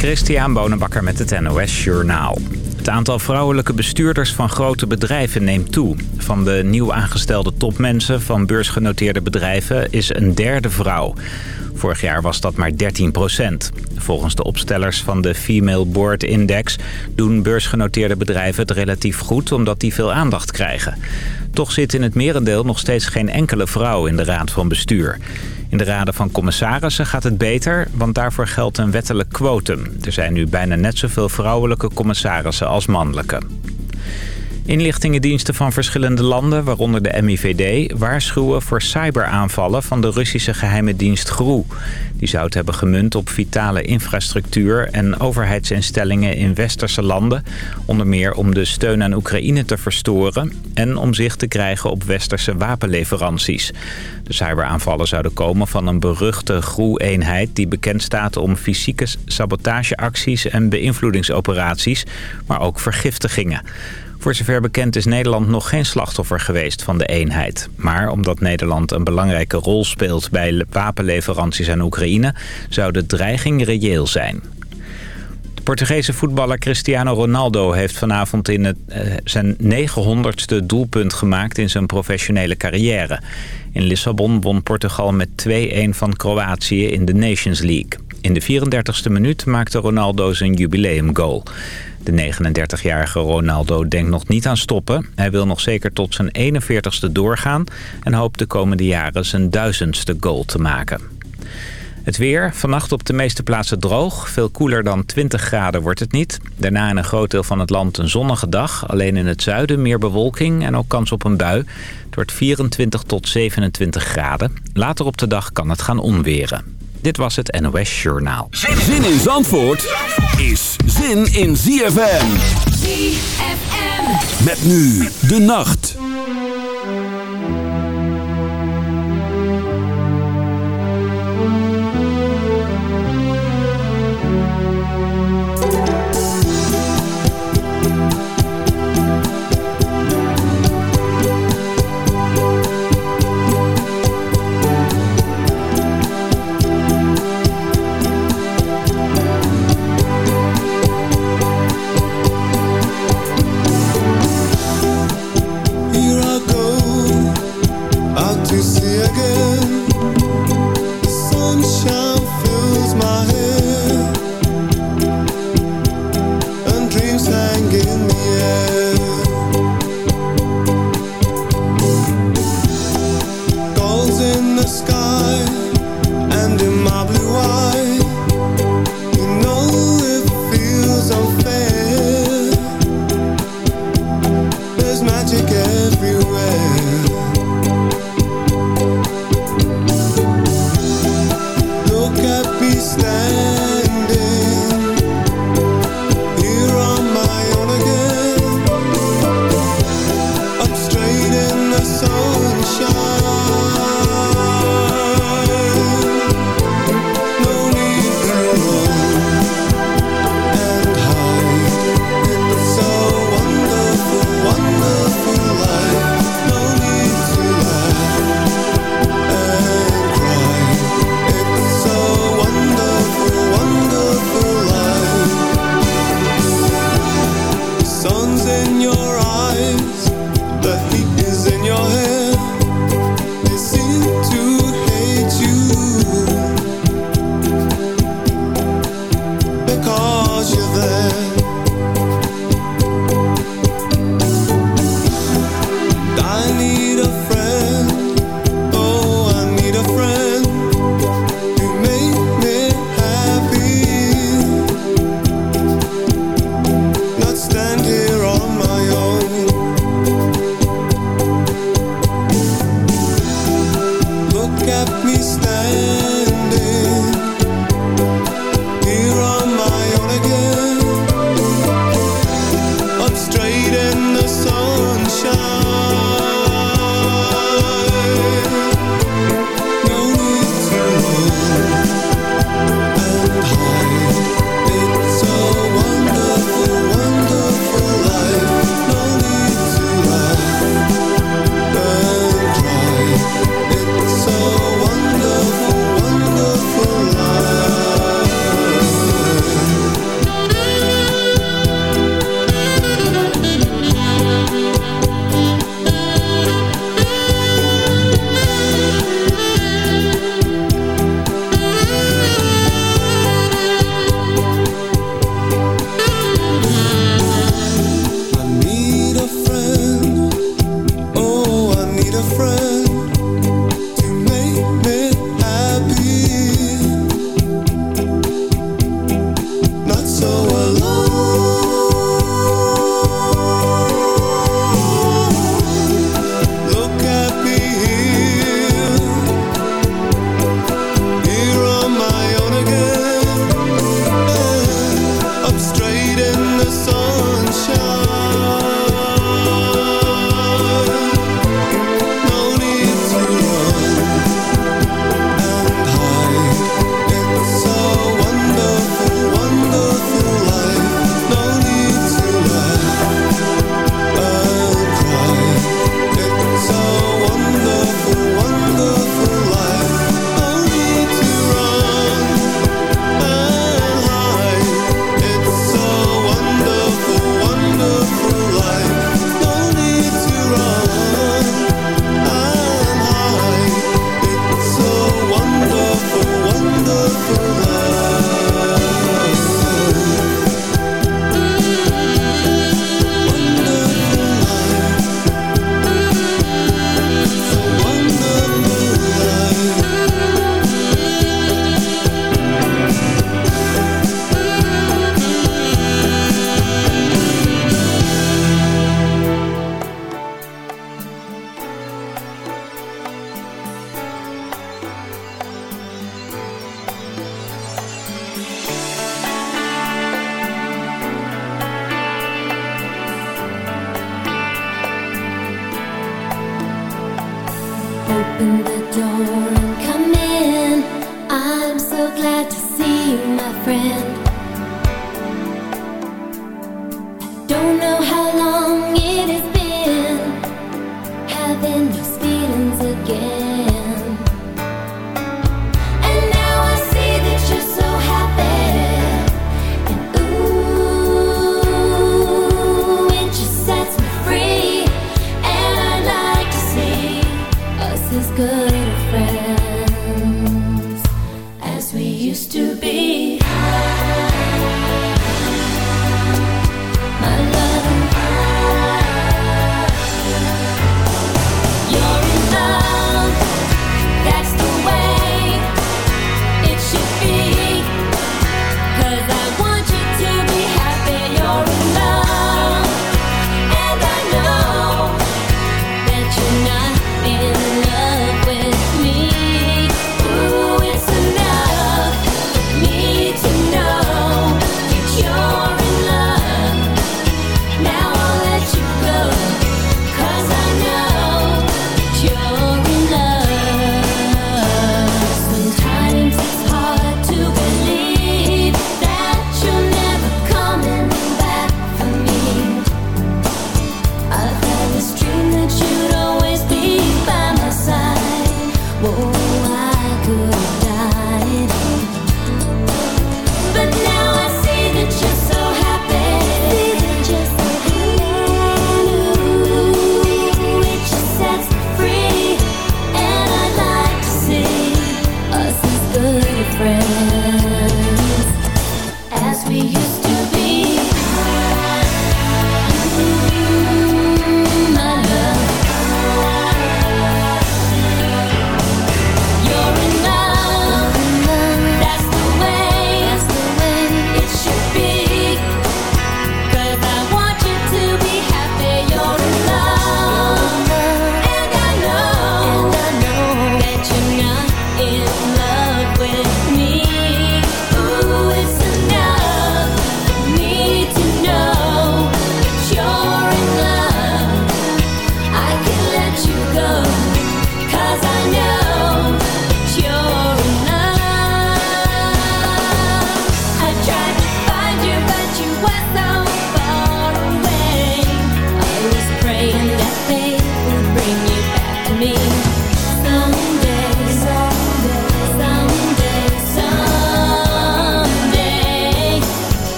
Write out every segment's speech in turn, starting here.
Christian Bonenbakker met het NOS Journaal. Het aantal vrouwelijke bestuurders van grote bedrijven neemt toe. Van de nieuw aangestelde topmensen van beursgenoteerde bedrijven is een derde vrouw. Vorig jaar was dat maar 13 procent. Volgens de opstellers van de Female Board Index doen beursgenoteerde bedrijven het relatief goed omdat die veel aandacht krijgen. Toch zit in het merendeel nog steeds geen enkele vrouw in de raad van bestuur. In de raden van commissarissen gaat het beter, want daarvoor geldt een wettelijk quotum. Er zijn nu bijna net zoveel vrouwelijke commissarissen als mannelijke. Inlichtingendiensten van verschillende landen, waaronder de MIVD... waarschuwen voor cyberaanvallen van de Russische geheime dienst GRU. Die zou het hebben gemunt op vitale infrastructuur en overheidsinstellingen in westerse landen. Onder meer om de steun aan Oekraïne te verstoren... en om zich te krijgen op westerse wapenleveranties. De cyberaanvallen zouden komen van een beruchte GRU-eenheid... die bekend staat om fysieke sabotageacties en beïnvloedingsoperaties... maar ook vergiftigingen. Voor zover bekend is Nederland nog geen slachtoffer geweest van de eenheid. Maar omdat Nederland een belangrijke rol speelt bij wapenleveranties aan Oekraïne... zou de dreiging reëel zijn. De Portugese voetballer Cristiano Ronaldo heeft vanavond in het, uh, zijn 900ste doelpunt gemaakt in zijn professionele carrière. In Lissabon won Portugal met 2-1 van Kroatië in de Nations League. In de 34ste minuut maakte Ronaldo zijn jubileumgoal. De 39-jarige Ronaldo denkt nog niet aan stoppen. Hij wil nog zeker tot zijn 41ste doorgaan... en hoopt de komende jaren zijn duizendste goal te maken. Het weer, vannacht op de meeste plaatsen droog. Veel koeler dan 20 graden wordt het niet. Daarna in een groot deel van het land een zonnige dag. Alleen in het zuiden meer bewolking en ook kans op een bui. Het wordt 24 tot 27 graden. Later op de dag kan het gaan onweren. Dit was het NOS Journaal. Zin in Zandvoort is zin in ZFM. ZFM. Met nu de nacht.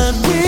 we.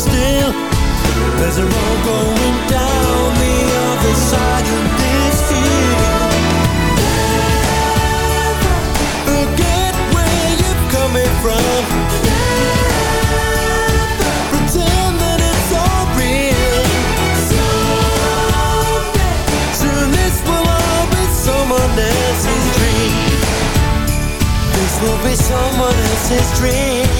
still. There's a road going down the other side of this field. Forget where you're coming from. Never pretend that it's real. Soon this will all be someone else's dream. This will be someone else's dream.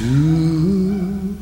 Tonight.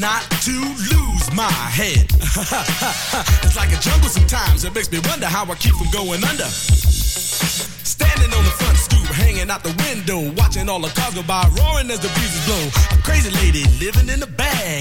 Not to lose my head. it's like a jungle sometimes. It makes me wonder how I keep from going under. Standing on the front stoop, hanging out the window, watching all the cars go by, roaring as the breezes blow. A crazy lady living in a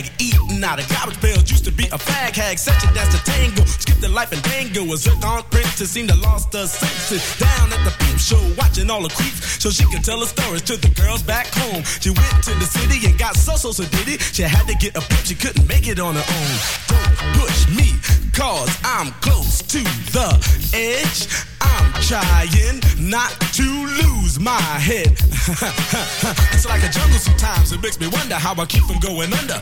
bag, eating out of garbage pails. Used to be a fag hag, such a dance to tango. Skipped the life and dango. A zircon princess seemed to lost her senses. Down at the peep show, watching all the creeps, so she could tell her stories to the girls back home. She went to the city and got so so so did it. She had to get a pimp, she couldn't make it on her own. Don't push me, cause I'm close to the edge. I'm trying not to lose my head. it's like a jungle sometimes, it makes me wonder how I keep from going under.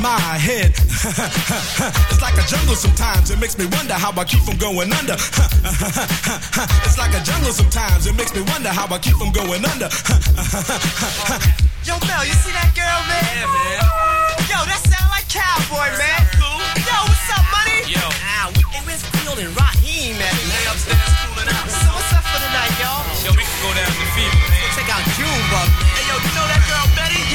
my head. it's like a jungle sometimes. It makes me wonder how I keep from going under. it's like a jungle sometimes. It makes me wonder how I keep from going under. Yo, Mel, you see that girl, man? Yeah, man. Yo, that sound like cowboy, man. cool. Yo, what's up, money? Yo. Ah, we, hey, where's Field and Raheem at? Lay upstairs cooling out. So what's up for the night, y'all? Yo, we can go down to Fever, man. Check out Junebug. Hey,